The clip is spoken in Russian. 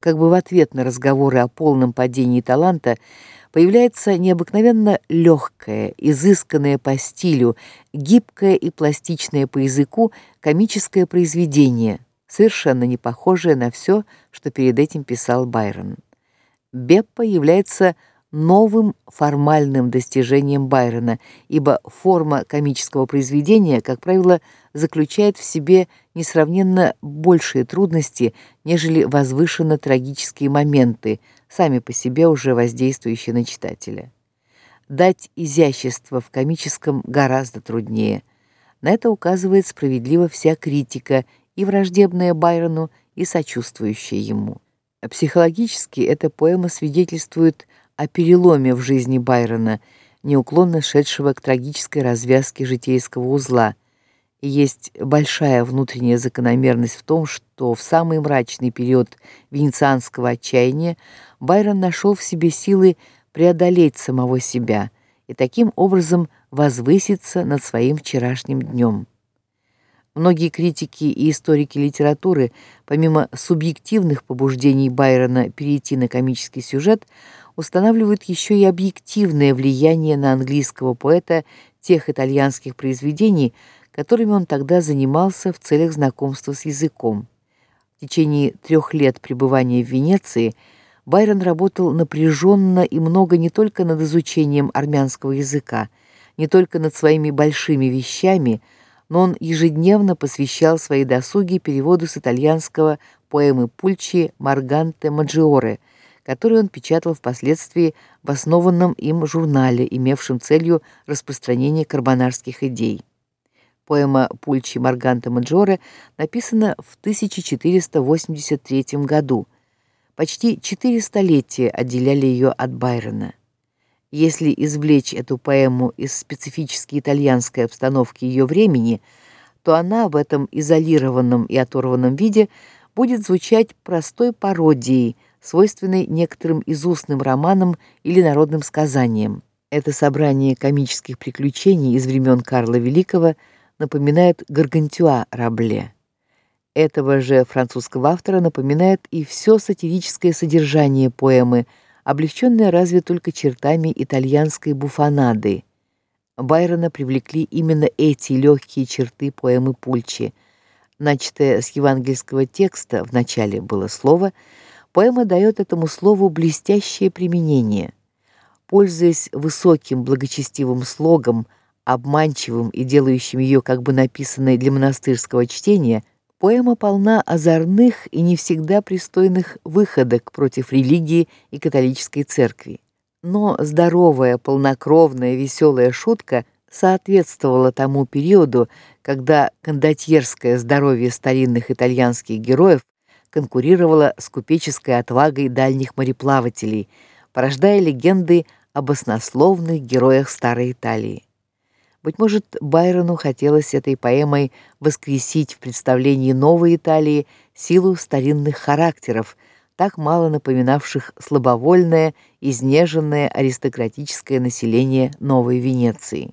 Как бы в ответ на разговоры о полном падении таланта появляется необыкновенно легкое, изысканное по стилю, гибкое и пластичное по языку комическое произведение, совершенно не похожее на все, что перед этим писал Байрон. Беппа является новым формальным достижением Байрона, ибо форма комического произведения, как правило, заключает в себе несравненно большие трудности, нежели возвышенно трагические моменты, сами по себе уже воздействующие на читателя. Дать изящество в комическом гораздо труднее. На это указывает справедливо вся критика, и враждебная Байрону, и сочувствующая ему. Психологически эта поэма свидетельствует о переломе в жизни Байрона, неуклонно шедшего к трагической развязке житейского узла. И есть большая внутренняя закономерность в том, что в самый мрачный период венецианского отчаяния Байрон нашел в себе силы преодолеть самого себя и таким образом возвыситься над своим вчерашним днем. Многие критики и историки литературы, помимо субъективных побуждений Байрона перейти на комический сюжет, устанавливают еще и объективное влияние на английского поэта тех итальянских произведений, которыми он тогда занимался в целях знакомства с языком. В течение трех лет пребывания в Венеции Байрон работал напряженно и много не только над изучением армянского языка, не только над своими большими вещами, но он ежедневно посвящал свои досуги переводу с итальянского поэмы Пульчи Марганте Маджиоре, которую он печатал впоследствии в основанном им журнале, имевшем целью распространение карбонарских идей. Поэма Пульчи Марганте Маджоре написана в 1483 году. Почти четыре столетия отделяли ее от Байрона. Если извлечь эту поэму из специфически итальянской обстановки ее времени, то она в этом изолированном и оторванном виде будет звучать простой пародией, свойственной некоторым изустным романам или народным сказаниям. Это собрание комических приключений из времен Карла Великого напоминает Гаргантюа Рабле. Этого же французского автора напоминает и все сатирическое содержание поэмы – облегченная разве только чертами итальянской буфонады. Байрона привлекли именно эти легкие черты поэмы Пульчи. Начатая с евангельского текста в начале было слово, поэма дает этому слову блестящее применение. Пользуясь высоким благочестивым слогом, обманчивым и делающим ее как бы написанной для монастырского чтения, Поэма полна озорных и не всегда пристойных выходок против религии и католической церкви. Но здоровая, полнокровная, веселая шутка соответствовала тому периоду, когда кондотьерское здоровье старинных итальянских героев конкурировало с купеческой отвагой дальних мореплавателей, порождая легенды об оснословных героях старой Италии. Быть может, Байрону хотелось этой поэмой воскресить в представлении новой Италии силу старинных характеров, так мало напоминавших слабовольное, изнеженное аристократическое население новой Венеции.